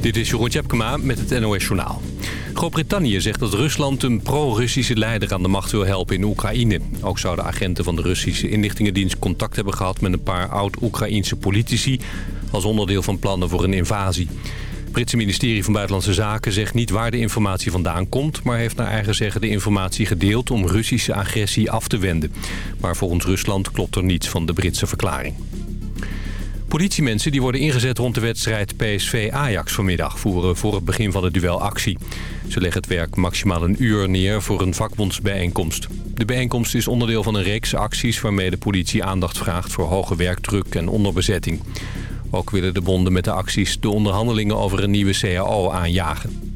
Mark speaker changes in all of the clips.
Speaker 1: Dit is Jeroen Tjepkema met het NOS Journaal. Groot-Brittannië zegt dat Rusland een pro-Russische leider aan de macht wil helpen in Oekraïne. Ook zouden agenten van de Russische inlichtingendienst contact hebben gehad met een paar oud-Oekraïnse politici... als onderdeel van plannen voor een invasie. Het Britse ministerie van Buitenlandse Zaken zegt niet waar de informatie vandaan komt... maar heeft naar eigen zeggen de informatie gedeeld om Russische agressie af te wenden. Maar volgens Rusland klopt er niets van de Britse verklaring. Politiemensen die worden ingezet rond de wedstrijd PSV-Ajax vanmiddag... voeren voor het begin van het duel actie. Ze leggen het werk maximaal een uur neer voor een vakbondsbijeenkomst. De bijeenkomst is onderdeel van een reeks acties... waarmee de politie aandacht vraagt voor hoge werkdruk en onderbezetting. Ook willen de bonden met de acties de onderhandelingen over een nieuwe CAO aanjagen.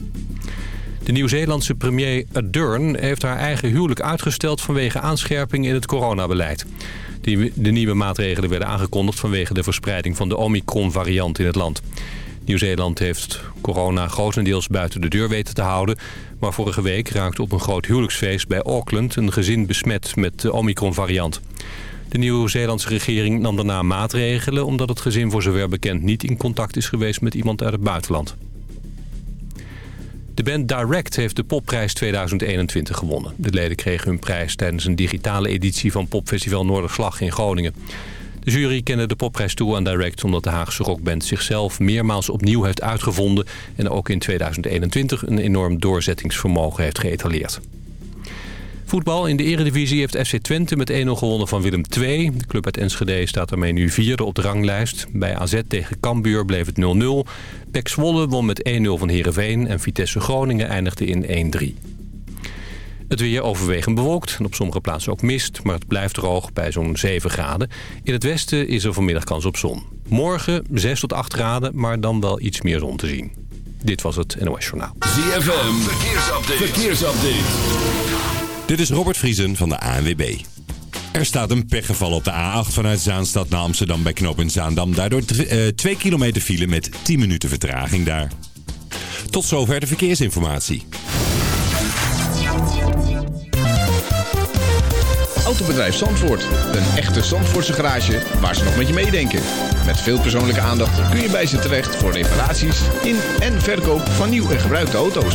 Speaker 1: De Nieuw-Zeelandse premier Ardern heeft haar eigen huwelijk uitgesteld... vanwege aanscherping in het coronabeleid. De nieuwe maatregelen werden aangekondigd vanwege de verspreiding van de Omicron-variant in het land. Nieuw-Zeeland heeft corona grotendeels buiten de deur weten te houden. Maar vorige week raakte op een groot huwelijksfeest bij Auckland een gezin besmet met de Omicron-variant. De Nieuw-Zeelandse regering nam daarna maatregelen... omdat het gezin voor zover bekend niet in contact is geweest met iemand uit het buitenland. De band Direct heeft de Popprijs 2021 gewonnen. De leden kregen hun prijs tijdens een digitale editie van Popfestival Noorderslag in Groningen. De jury kende de popprijs toe aan Direct omdat de Haagse rockband zichzelf meermaals opnieuw heeft uitgevonden... en ook in 2021 een enorm doorzettingsvermogen heeft geëtaleerd. Voetbal in de eredivisie heeft FC Twente met 1-0 gewonnen van Willem II. De club uit Enschede staat daarmee nu vierde op de ranglijst. Bij AZ tegen Cambuur bleef het 0-0. Pek Zwolle won met 1-0 van Heerenveen en Vitesse Groningen eindigde in 1-3. Het weer overwegend bewolkt en op sommige plaatsen ook mist, maar het blijft droog bij zo'n 7 graden. In het westen is er vanmiddag kans op zon. Morgen 6 tot 8 graden, maar dan wel iets meer zon te zien. Dit was het NOS Journaal.
Speaker 2: ZFM, verkeersupdate. verkeersupdate. Dit is Robert Vriesen van de ANWB. Er staat een pechgeval op de A8 vanuit Zaanstad naar Amsterdam bij knooppunt Zaandam. Daardoor 2 uh, kilometer file met 10 minuten vertraging daar. Tot zover de verkeersinformatie.
Speaker 3: Autobedrijf Zandvoort. Een echte Zandvoortse garage waar ze nog met je meedenken. Met veel persoonlijke aandacht kun je bij ze terecht voor reparaties in en verkoop van nieuw en gebruikte auto's.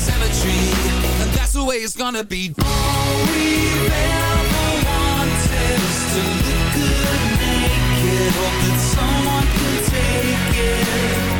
Speaker 4: Cemetery, and that's the way it's gonna be. All we've ever wanted is to look good naked. Hope that someone can take it.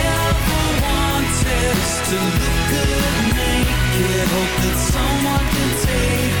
Speaker 5: steps to look good naked Hope that someone can take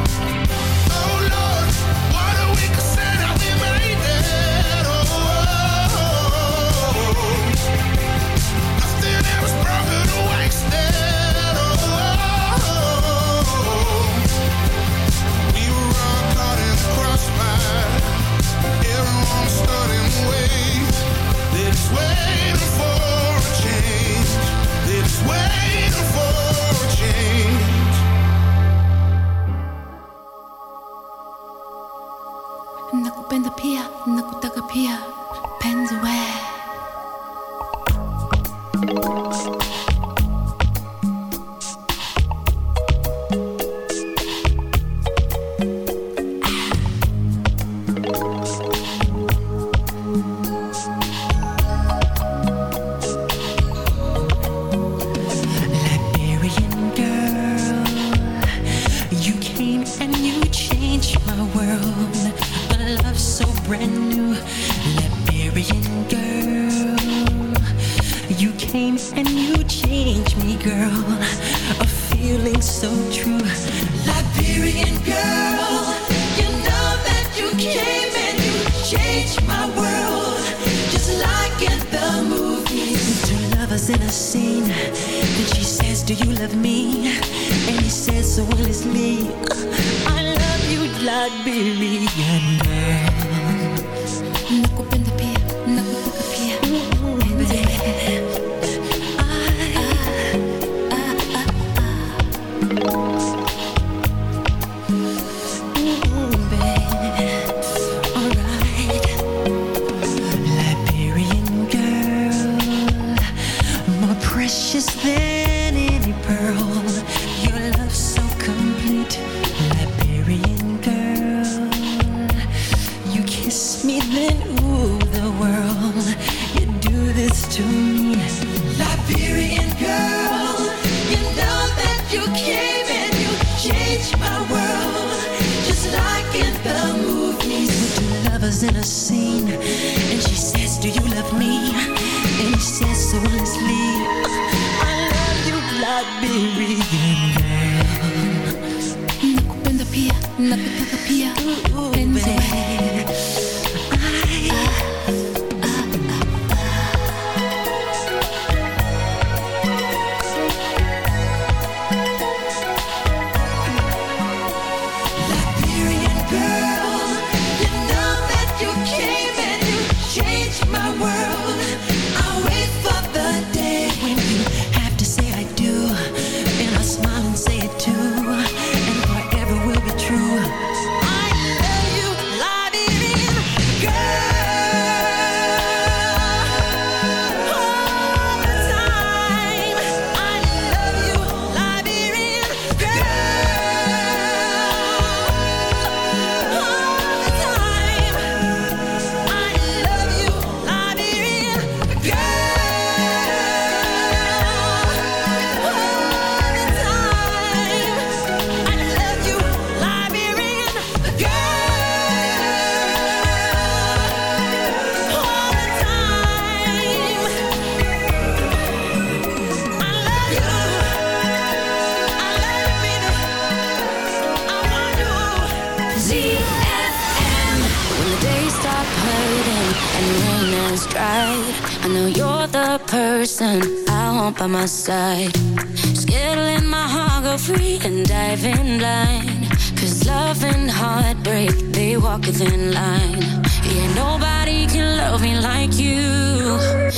Speaker 5: innocent.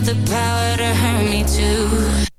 Speaker 5: got the power to hurt me too.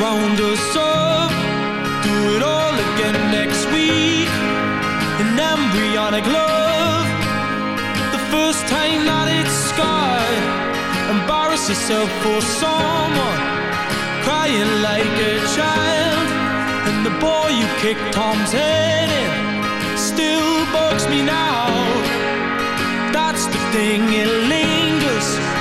Speaker 6: round us up. Do it all again next week. An embryonic love. The first time that it's scarred. Embarrass yourself for someone. Crying like a child. And the boy you kicked Tom's head in Still bugs me now. That's the thing, it lingers.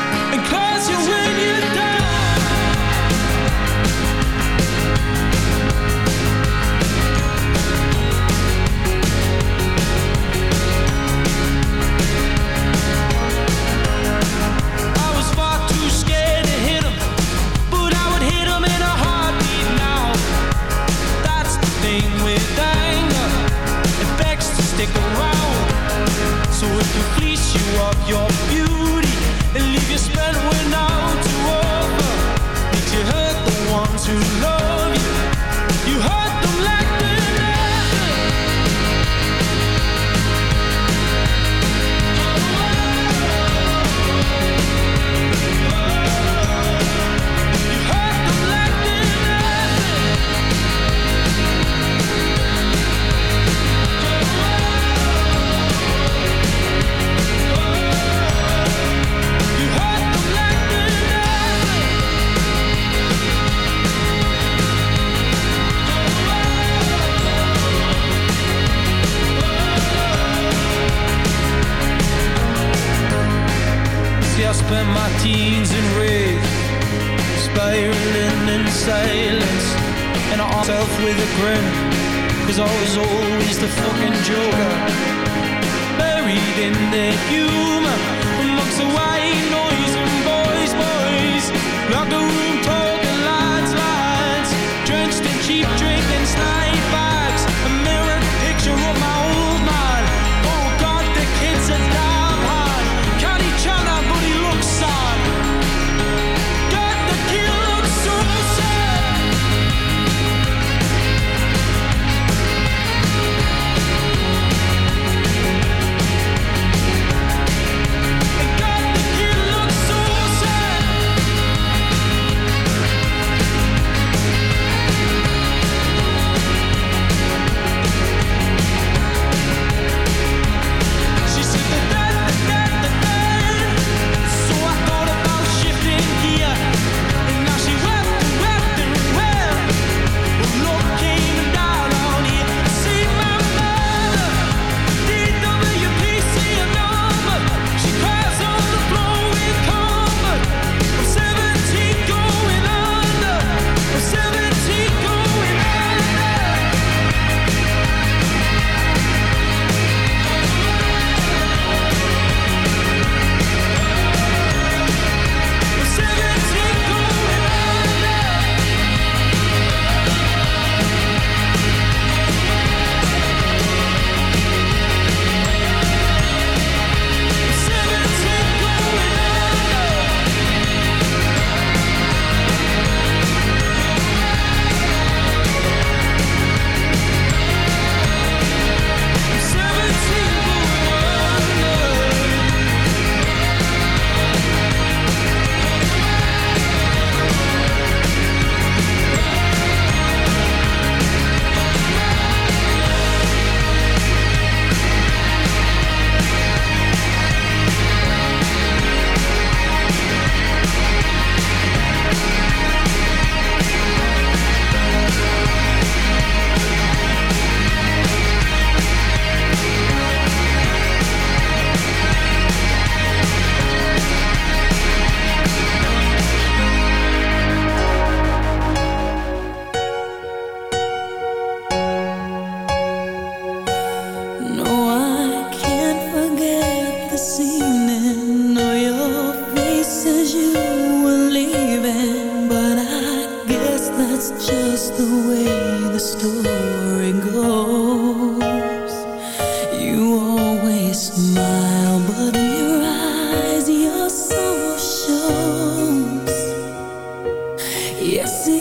Speaker 7: días.